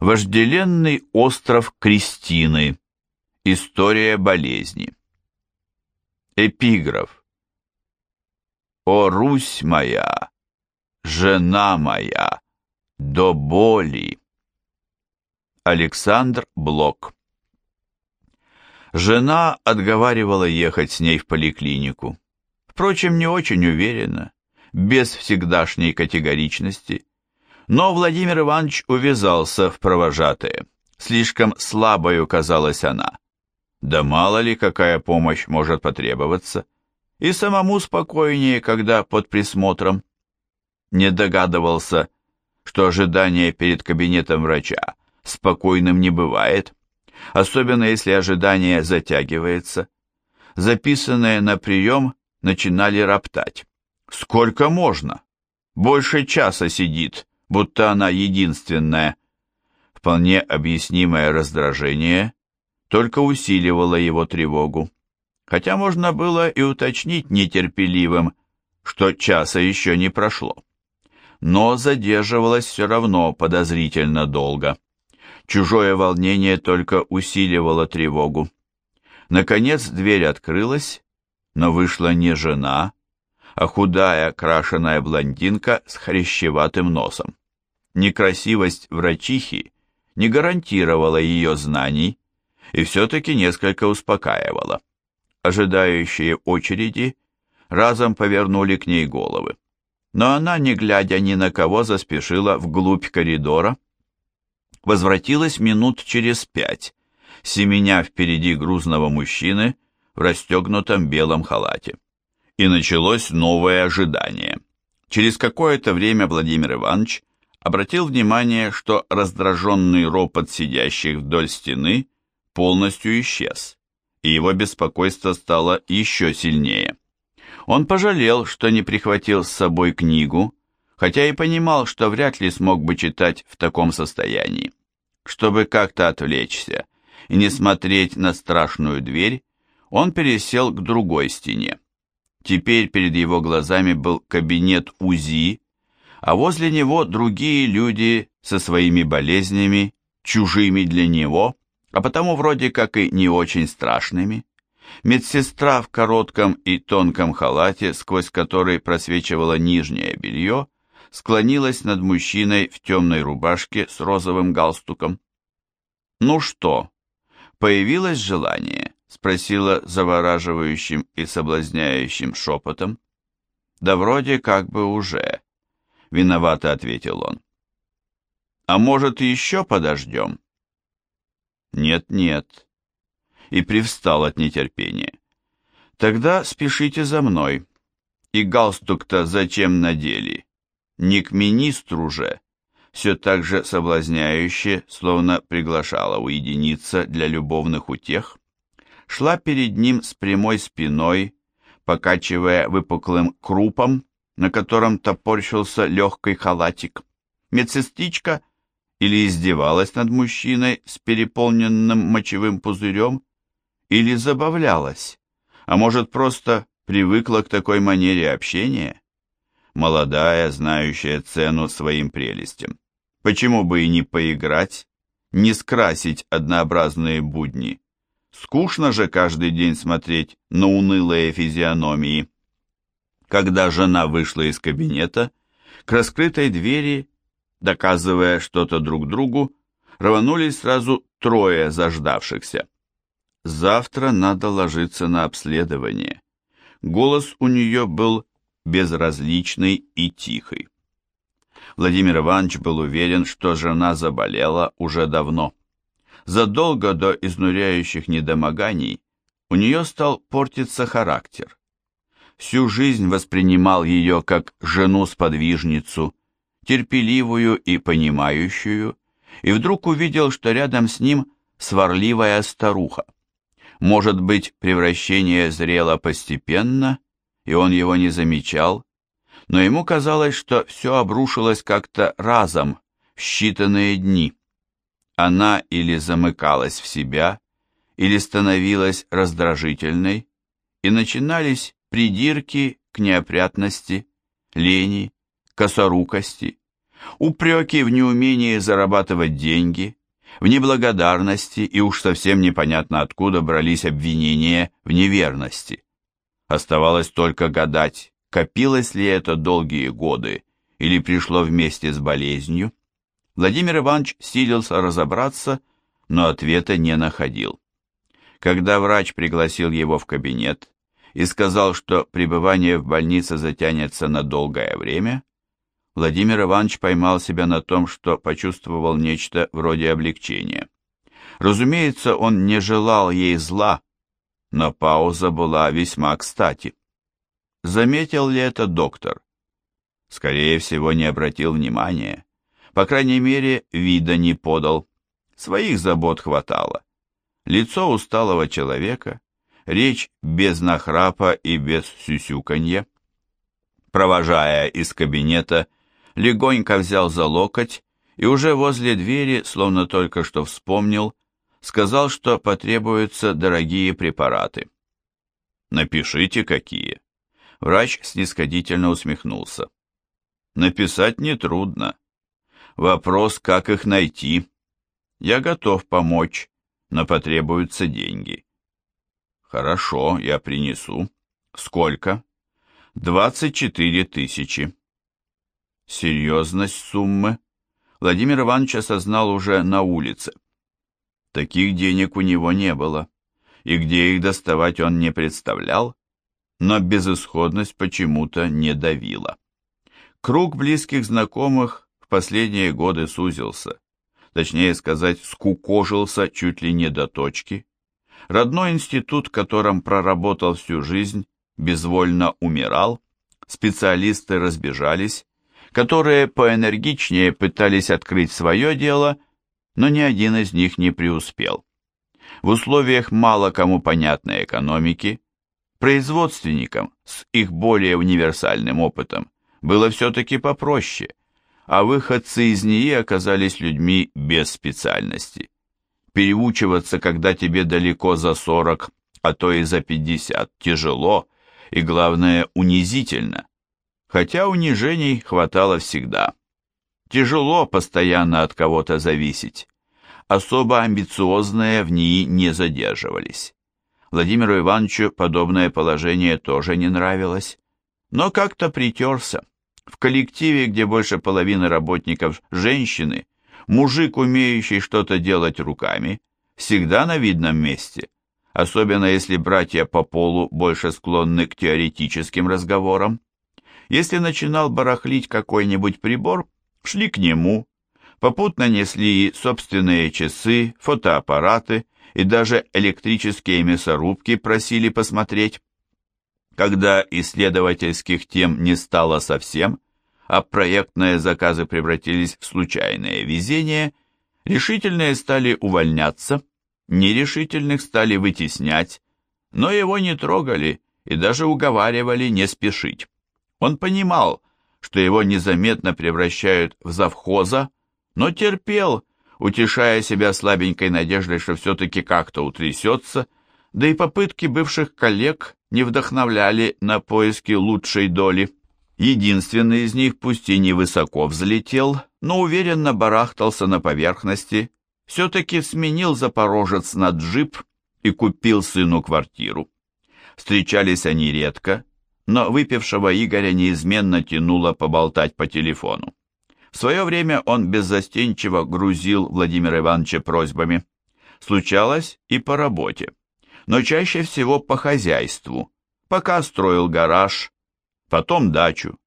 Вожделенный остров Кристины. История болезни. Эпиграф. О, Русь моя, жена моя, до боли. Александр Блок. Жена отговаривала ехать с ней в поликлинику. Впрочем, не очень уверенно, без всегдашней категоричности. Но Владимир Иванович увязался в провожатые. Слишком слабою казалась она. Да мало ли, какая помощь может потребоваться. И самому спокойнее, когда под присмотром. Не догадывался, что ожидание перед кабинетом врача спокойным не бывает, особенно если ожидание затягивается. Записанные на прием начинали роптать. Сколько можно? Больше часа сидит, будто она единственная. Вполне объяснимое раздражение только усиливало его тревогу. Хотя можно было и уточнить нетерпеливым, что часа еще не прошло. Но задерживалась все равно подозрительно долго. Чужое волнение только усиливало тревогу. Наконец дверь открылась, но вышла не жена, а худая крашеная блондинка с хрящеватым носом. Некрасивость врачихи не гарантировала ее знаний и все-таки несколько успокаивала. Ожидающие очереди разом повернули к ней головы. Но она, не глядя ни на кого, заспешила вглубь коридора. Возвратилась минут через пять, семеня впереди грузного мужчины в расстегнутом белом халате и началось новое ожидание. Через какое-то время Владимир Иванович обратил внимание, что раздраженный ропот сидящих вдоль стены полностью исчез, и его беспокойство стало еще сильнее. Он пожалел, что не прихватил с собой книгу, хотя и понимал, что вряд ли смог бы читать в таком состоянии. Чтобы как-то отвлечься и не смотреть на страшную дверь, он пересел к другой стене. Теперь перед его глазами был кабинет УЗИ, а возле него другие люди со своими болезнями, чужими для него, а потому вроде как и не очень страшными. Медсестра в коротком и тонком халате, сквозь который просвечивало нижнее белье, склонилась над мужчиной в темной рубашке с розовым галстуком. «Ну что, появилось желание?» спросила завораживающим и соблазняющим шепотом. «Да вроде как бы уже», — виновато ответил он. «А может, еще подождем?» «Нет-нет», и привстал от нетерпения. «Тогда спешите за мной. И галстук-то зачем надели? Не к министру же!» Все так же соблазняюще, словно приглашала уединиться для любовных утех шла перед ним с прямой спиной, покачивая выпуклым крупом, на котором топорщился легкий халатик. Медсестричка или издевалась над мужчиной с переполненным мочевым пузырем, или забавлялась, а может просто привыкла к такой манере общения? Молодая, знающая цену своим прелестям. Почему бы и не поиграть, не скрасить однообразные будни? Скучно же каждый день смотреть на унылые физиономии. Когда жена вышла из кабинета, к раскрытой двери, доказывая что-то друг другу, рванулись сразу трое заждавшихся. Завтра надо ложиться на обследование. Голос у нее был безразличный и тихий. Владимир Иванович был уверен, что жена заболела уже давно задолго до изнуряющих недомоганий у нее стал портиться характер. Всю жизнь воспринимал ее как жену-сподвижницу, терпеливую и понимающую, и вдруг увидел, что рядом с ним сварливая старуха. Может быть, превращение зрело постепенно, и он его не замечал, но ему казалось, что все обрушилось как-то разом, в считанные дни она или замыкалась в себя, или становилась раздражительной, и начинались придирки к неопрятности, лени, косорукости, Упреки в неумении зарабатывать деньги, в неблагодарности и уж совсем непонятно откуда брались обвинения в неверности. Оставалось только гадать, копилось ли это долгие годы или пришло вместе с болезнью. Владимир Иванович силился разобраться, но ответа не находил. Когда врач пригласил его в кабинет и сказал, что пребывание в больнице затянется на долгое время, Владимир Иванович поймал себя на том, что почувствовал нечто вроде облегчения. Разумеется, он не желал ей зла, но пауза была весьма кстати. Заметил ли это доктор? Скорее всего, не обратил внимания. По крайней мере, вида не подал. Своих забот хватало. Лицо усталого человека, речь без нахрапа и без сюсюканья. Провожая из кабинета, легонько взял за локоть и уже возле двери, словно только что вспомнил, сказал, что потребуются дорогие препараты. «Напишите, какие». Врач снисходительно усмехнулся. «Написать нетрудно. Вопрос, как их найти. Я готов помочь, но потребуются деньги». «Хорошо, я принесу. Сколько?» «Двадцать четыре тысячи». Серьезность суммы Владимир Иванович осознал уже на улице. Таких денег у него не было, и где их доставать он не представлял, но безысходность почему-то не давила. Круг близких знакомых в последние годы сузился, точнее сказать, скукожился чуть ли не до точки. Родной институт, которым проработал всю жизнь, безвольно умирал, специалисты разбежались, которые поэнергичнее пытались открыть свое дело, но ни один из них не преуспел. В условиях мало кому понятной экономики, производственникам с их более универсальным опытом было все-таки попроще, а выходцы из нее оказались людьми без специальности. Переучиваться, когда тебе далеко за 40, а то и за 50, тяжело и, главное, унизительно хотя унижений хватало всегда. Тяжело постоянно от кого-то зависеть. Особо амбициозные в ней не задерживались. Владимиру Ивановичу подобное положение тоже не нравилось, но как-то притерся. В коллективе, где больше половины работников женщины, мужик, умеющий что-то делать руками, всегда на видном месте, особенно если братья по полу больше склонны к теоретическим разговорам. Если начинал барахлить какой-нибудь прибор, шли к нему, попутно несли собственные часы, фотоаппараты и даже электрические мясорубки просили посмотреть. Когда исследовательских тем не стало совсем, а проектные заказы превратились в случайное везение, решительные стали увольняться, нерешительных стали вытеснять, но его не трогали и даже уговаривали не спешить. Он понимал, что его незаметно превращают в завхоза, но терпел, утешая себя слабенькой надеждой, что все-таки как-то утрясется, да и попытки бывших коллег не вдохновляли на поиски лучшей доли. Единственный из них, пусть и невысоко взлетел, но уверенно барахтался на поверхности, все-таки сменил запорожец на джип и купил сыну квартиру. Встречались они редко, но выпившего Игоря неизменно тянуло поболтать по телефону. В свое время он беззастенчиво грузил Владимира Ивановича просьбами. Случалось и по работе, но чаще всего по хозяйству, пока строил гараж, потом дачу.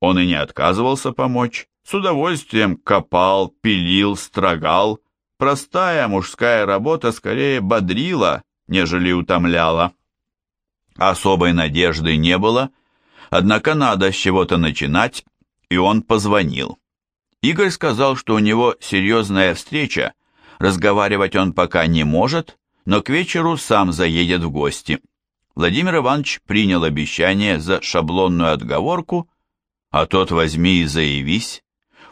Он и не отказывался помочь, с удовольствием копал, пилил, строгал. Простая мужская работа скорее бодрила, нежели утомляла. Особой надежды не было, однако надо с чего-то начинать, и он позвонил. Игорь сказал, что у него серьезная встреча, разговаривать он пока не может, но к вечеру сам заедет в гости. Владимир Иванович принял обещание за шаблонную отговорку, а тот возьми и заявись,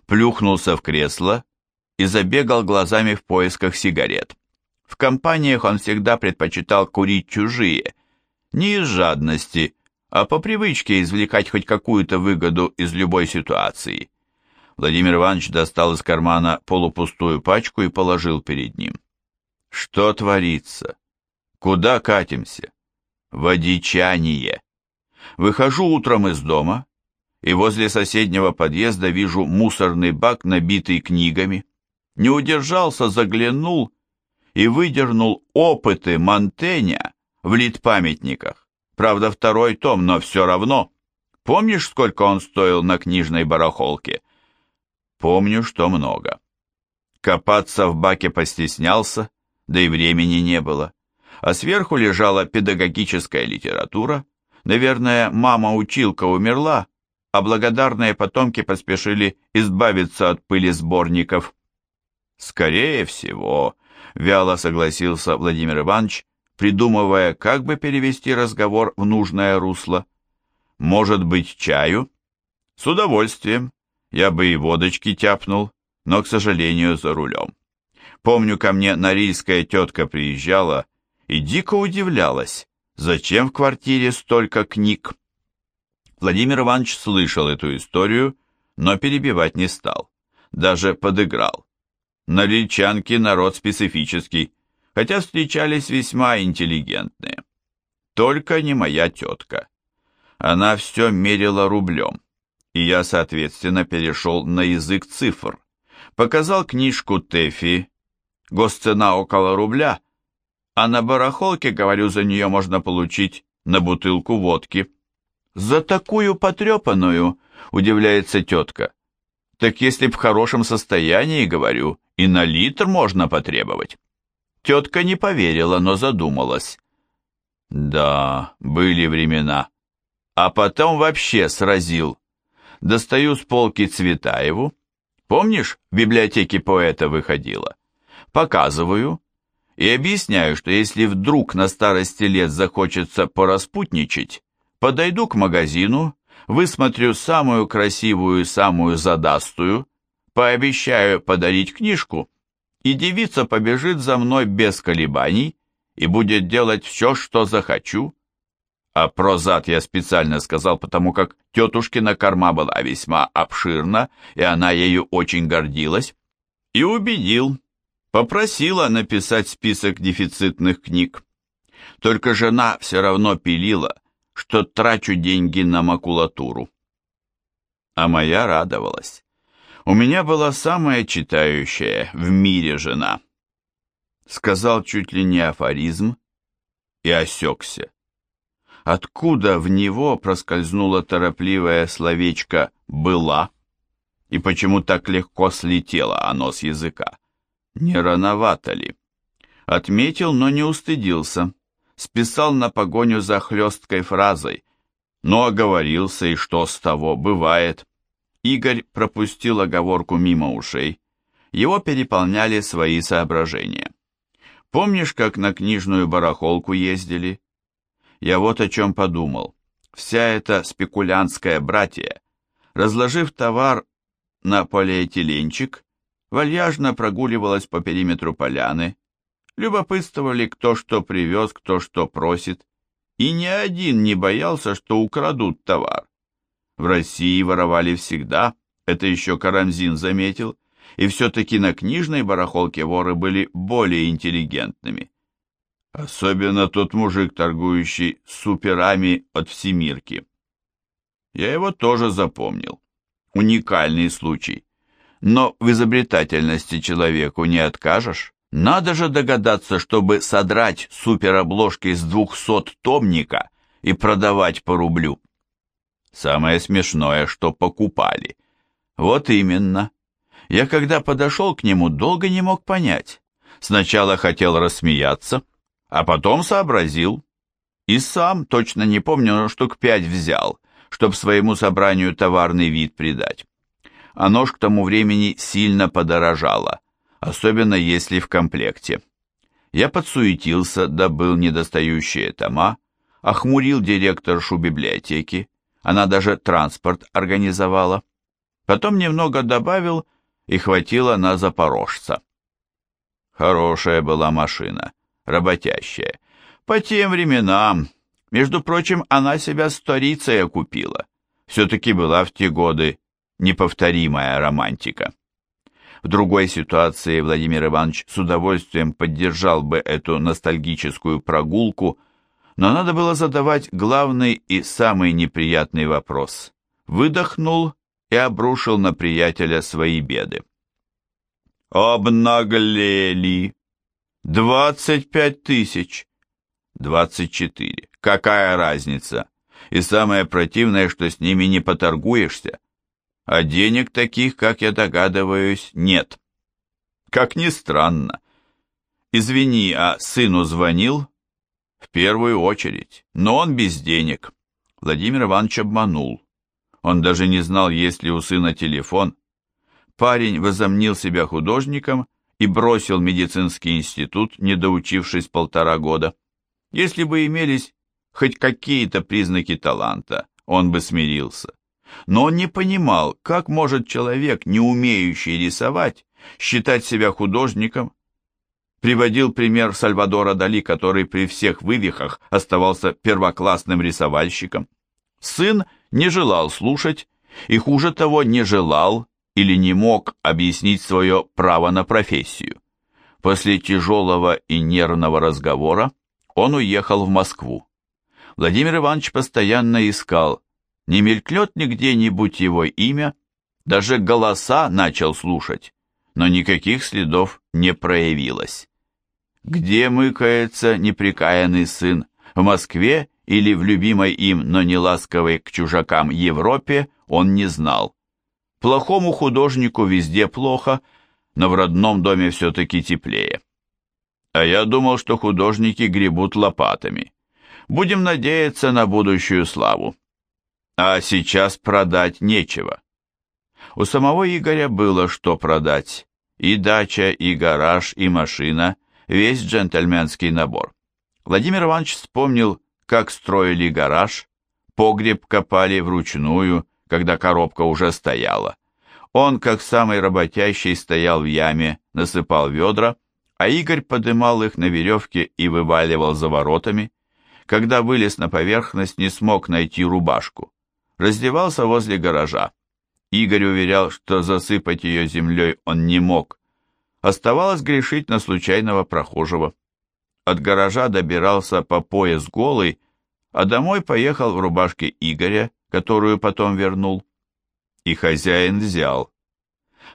плюхнулся в кресло и забегал глазами в поисках сигарет. В компаниях он всегда предпочитал курить чужие – не из жадности, а по привычке извлекать хоть какую-то выгоду из любой ситуации. Владимир Иванович достал из кармана полупустую пачку и положил перед ним. Что творится? Куда катимся? Водичание. Выхожу утром из дома, и возле соседнего подъезда вижу мусорный бак, набитый книгами. Не удержался, заглянул и выдернул опыты Монтеня в литпамятниках. Правда, второй том, но все равно. Помнишь, сколько он стоил на книжной барахолке? Помню, что много. Копаться в баке постеснялся, да и времени не было. А сверху лежала педагогическая литература. Наверное, мама-училка умерла, а благодарные потомки поспешили избавиться от пыли сборников. Скорее всего, вяло согласился Владимир Иванович, придумывая, как бы перевести разговор в нужное русло. Может быть, чаю? С удовольствием. Я бы и водочки тяпнул, но, к сожалению, за рулем. Помню, ко мне норильская тетка приезжала и дико удивлялась, зачем в квартире столько книг. Владимир Иванович слышал эту историю, но перебивать не стал, даже подыграл. Норильчанки народ специфический, хотя встречались весьма интеллигентные. Только не моя тетка. Она все мерила рублем, и я, соответственно, перешел на язык цифр. Показал книжку Тэфи, госцена около рубля, а на барахолке, говорю, за нее можно получить на бутылку водки. «За такую потрепанную?» – удивляется тетка. «Так если б в хорошем состоянии, говорю, и на литр можно потребовать». Тетка не поверила, но задумалась. «Да, были времена. А потом вообще сразил. Достаю с полки Цветаеву. Помнишь, в библиотеке поэта выходила? Показываю и объясняю, что если вдруг на старости лет захочется пораспутничать, Подойду к магазину, высмотрю самую красивую и самую задастую, пообещаю подарить книжку, и девица побежит за мной без колебаний и будет делать все, что захочу. А про зад я специально сказал, потому как тетушкина корма была весьма обширна, и она ею очень гордилась. И убедил, попросила написать список дефицитных книг. Только жена все равно пилила, что трачу деньги на макулатуру. А моя радовалась. У меня была самая читающая в мире жена. Сказал чуть ли не афоризм и осекся. Откуда в него проскользнуло торопливое словечко «была» и почему так легко слетело оно с языка? Не рановато ли? Отметил, но не устыдился списал на погоню за хлесткой фразой, но оговорился, и что с того, бывает. Игорь пропустил оговорку мимо ушей. Его переполняли свои соображения. Помнишь, как на книжную барахолку ездили? Я вот о чем подумал. Вся эта спекулянтская братья, разложив товар на полиэтиленчик, вальяжно прогуливалась по периметру поляны, любопытствовали, кто что привез, кто что просит, и ни один не боялся, что украдут товар. В России воровали всегда, это еще Карамзин заметил, и все-таки на книжной барахолке воры были более интеллигентными. Особенно тот мужик, торгующий суперами от всемирки. Я его тоже запомнил. Уникальный случай. Но в изобретательности человеку не откажешь. Надо же догадаться, чтобы содрать суперобложки с двухсот томника и продавать по рублю. Самое смешное, что покупали. Вот именно. Я когда подошел к нему, долго не мог понять. Сначала хотел рассмеяться, а потом сообразил. И сам, точно не помню, штук пять взял, чтоб своему собранию товарный вид придать. А нож к тому времени сильно подорожало особенно если в комплекте. Я подсуетился, добыл недостающие тома, охмурил директоршу библиотеки, она даже транспорт организовала. Потом немного добавил и хватило на запорожца. Хорошая была машина, работящая. По тем временам, между прочим, она себя сторицей окупила. Все-таки была в те годы неповторимая романтика. В другой ситуации Владимир Иванович с удовольствием поддержал бы эту ностальгическую прогулку, но надо было задавать главный и самый неприятный вопрос. Выдохнул и обрушил на приятеля свои беды. «Обнаглели! Двадцать пять тысяч!» «Двадцать четыре. Какая разница? И самое противное, что с ними не поторгуешься а денег таких, как я догадываюсь, нет. Как ни странно. Извини, а сыну звонил? В первую очередь, но он без денег. Владимир Иванович обманул. Он даже не знал, есть ли у сына телефон. Парень возомнил себя художником и бросил медицинский институт, не доучившись полтора года. Если бы имелись хоть какие-то признаки таланта, он бы смирился но он не понимал, как может человек, не умеющий рисовать, считать себя художником. Приводил пример Сальвадора Дали, который при всех вывихах оставался первоклассным рисовальщиком. Сын не желал слушать, и хуже того, не желал или не мог объяснить свое право на профессию. После тяжелого и нервного разговора он уехал в Москву. Владимир Иванович постоянно искал, не мелькнет ли где-нибудь его имя, даже голоса начал слушать, но никаких следов не проявилось. Где мыкается неприкаянный сын, в Москве или в любимой им, но не ласковой к чужакам Европе, он не знал. Плохому художнику везде плохо, но в родном доме все-таки теплее. А я думал, что художники гребут лопатами. Будем надеяться на будущую славу а сейчас продать нечего. У самого Игоря было что продать. И дача, и гараж, и машина, весь джентльменский набор. Владимир Иванович вспомнил, как строили гараж, погреб копали вручную, когда коробка уже стояла. Он, как самый работящий, стоял в яме, насыпал ведра, а Игорь подымал их на веревке и вываливал за воротами. Когда вылез на поверхность, не смог найти рубашку раздевался возле гаража. Игорь уверял, что засыпать ее землей он не мог. Оставалось грешить на случайного прохожего. От гаража добирался по пояс голый, а домой поехал в рубашке Игоря, которую потом вернул. И хозяин взял.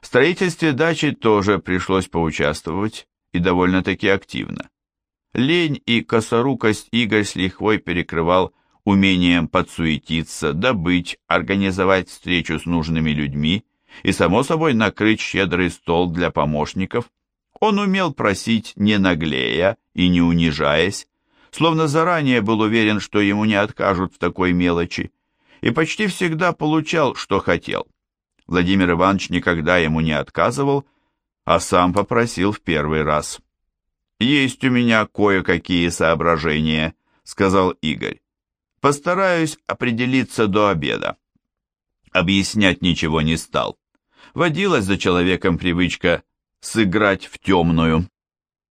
В строительстве дачи тоже пришлось поучаствовать, и довольно-таки активно. Лень и косорукость Игорь с лихвой перекрывал умением подсуетиться, добыть, организовать встречу с нужными людьми и, само собой, накрыть щедрый стол для помощников. Он умел просить не наглея и не унижаясь, словно заранее был уверен, что ему не откажут в такой мелочи, и почти всегда получал, что хотел. Владимир Иванович никогда ему не отказывал, а сам попросил в первый раз. «Есть у меня кое-какие соображения», — сказал Игорь. Постараюсь определиться до обеда. Объяснять ничего не стал. Водилась за человеком привычка сыграть в темную.